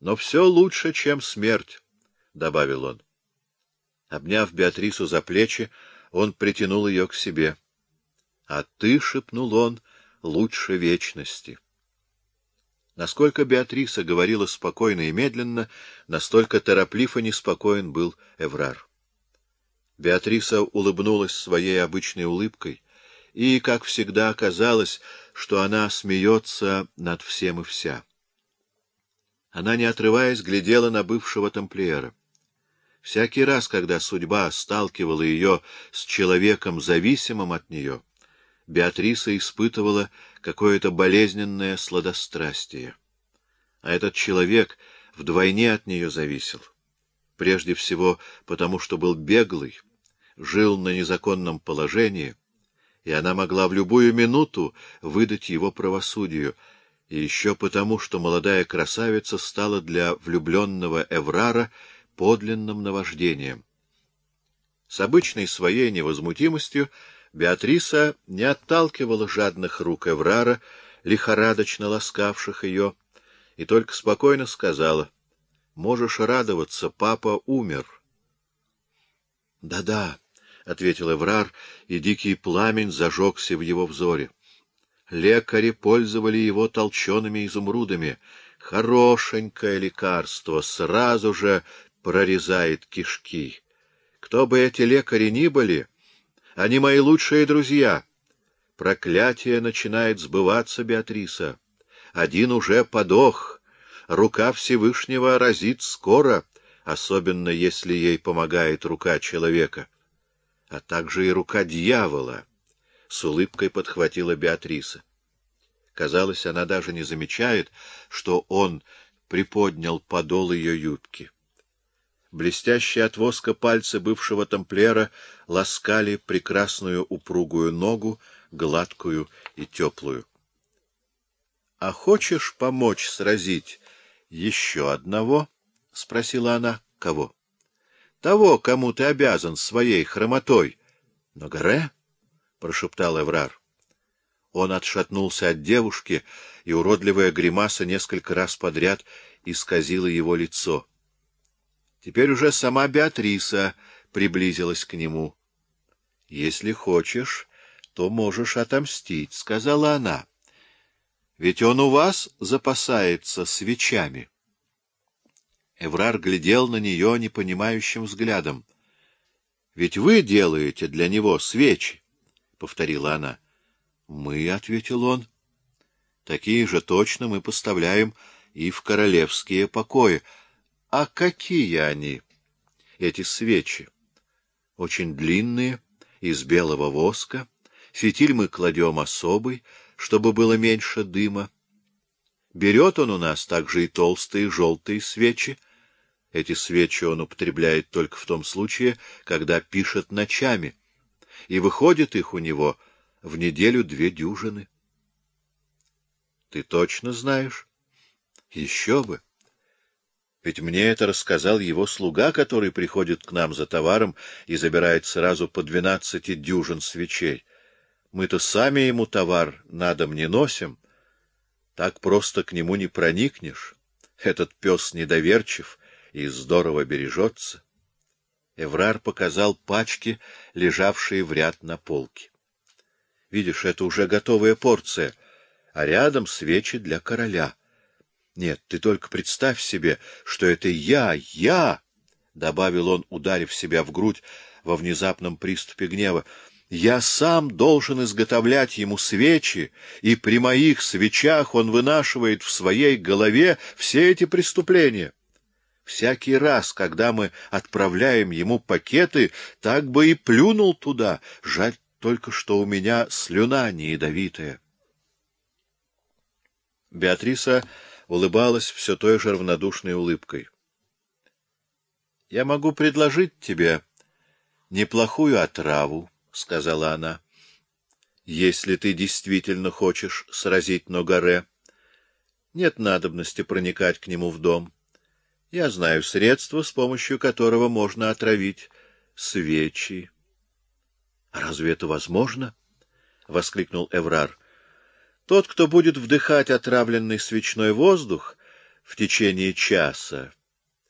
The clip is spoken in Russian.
Но все лучше, чем смерть, — добавил он. Обняв Беатрису за плечи, он притянул ее к себе. — А ты, — шепнул он, — лучше вечности. Насколько Беатриса говорила спокойно и медленно, настолько тороплив и неспокоен был Эврар. Беатриса улыбнулась своей обычной улыбкой, и, как всегда, оказалось, что она смеется над всем и вся. Она, не отрываясь, глядела на бывшего тамплиера. Всякий раз, когда судьба сталкивала ее с человеком, зависимым от нее, Беатриса испытывала какое-то болезненное сладострастие. А этот человек вдвойне от нее зависел. Прежде всего потому, что был беглый, жил на незаконном положении, и она могла в любую минуту выдать его правосудию, и еще потому, что молодая красавица стала для влюбленного Эврара подлинным наваждением. С обычной своей невозмутимостью Беатриса не отталкивала жадных рук Эврара, лихорадочно ласкавших ее, и только спокойно сказала, «Можешь радоваться, папа умер». «Да-да», — ответил Эврар, и дикий пламень зажегся в его взоре. Лекари пользовали его толчеными изумрудами. Хорошенькое лекарство сразу же прорезает кишки. Кто бы эти лекари ни были, они мои лучшие друзья. Проклятие начинает сбываться, Беатриса. Один уже подох. Рука Всевышнего разит скоро, особенно если ей помогает рука человека, а также и рука дьявола. С улыбкой подхватила Беатриса. Казалось, она даже не замечает, что он приподнял подол ее юбки. Блестящие от воска пальцы бывшего тамплиера ласкали прекрасную упругую ногу, гладкую и теплую. — А хочешь помочь сразить еще одного? — спросила она. — Кого? — Того, кому ты обязан своей хромотой. — Но Горе? — прошептал Эврар. Он отшатнулся от девушки, и уродливая гримаса несколько раз подряд исказила его лицо. Теперь уже сама Беатриса приблизилась к нему. — Если хочешь, то можешь отомстить, — сказала она. — Ведь он у вас запасается свечами. Эврар глядел на нее непонимающим взглядом. — Ведь вы делаете для него свечи, — повторила она. — Мы, — ответил он, — такие же точно мы поставляем и в королевские покои. А какие они, эти свечи? Очень длинные, из белого воска. Фитиль мы кладем особый, чтобы было меньше дыма. Берет он у нас также и толстые желтые свечи. Эти свечи он употребляет только в том случае, когда пишет ночами, и выходит их у него в неделю две дюжины. Ты точно знаешь? Еще бы! Ведь мне это рассказал его слуга, который приходит к нам за товаром и забирает сразу по двенадцати дюжин свечей. Мы-то сами ему товар на дом не носим. Так просто к нему не проникнешь. Этот пес недоверчив и здорово бережется. Эврар показал пачки, лежавшие в ряд на полке. Видишь, это уже готовая порция, а рядом свечи для короля. Нет, ты только представь себе, что это я, я, — добавил он, ударив себя в грудь во внезапном приступе гнева, — я сам должен изготовлять ему свечи, и при моих свечах он вынашивает в своей голове все эти преступления. Всякий раз, когда мы отправляем ему пакеты, так бы и плюнул туда. Жаль только, что у меня слюна не ядовитая. Беатриса улыбалась все той же равнодушной улыбкой. — Я могу предложить тебе неплохую отраву, — сказала она, — если ты действительно хочешь сразить Ногаре. Нет надобности проникать к нему в дом. Я знаю средство, с помощью которого можно отравить свечи. — Разве это возможно? — воскликнул Эврар. — Тот, кто будет вдыхать отравленный свечной воздух, в течение часа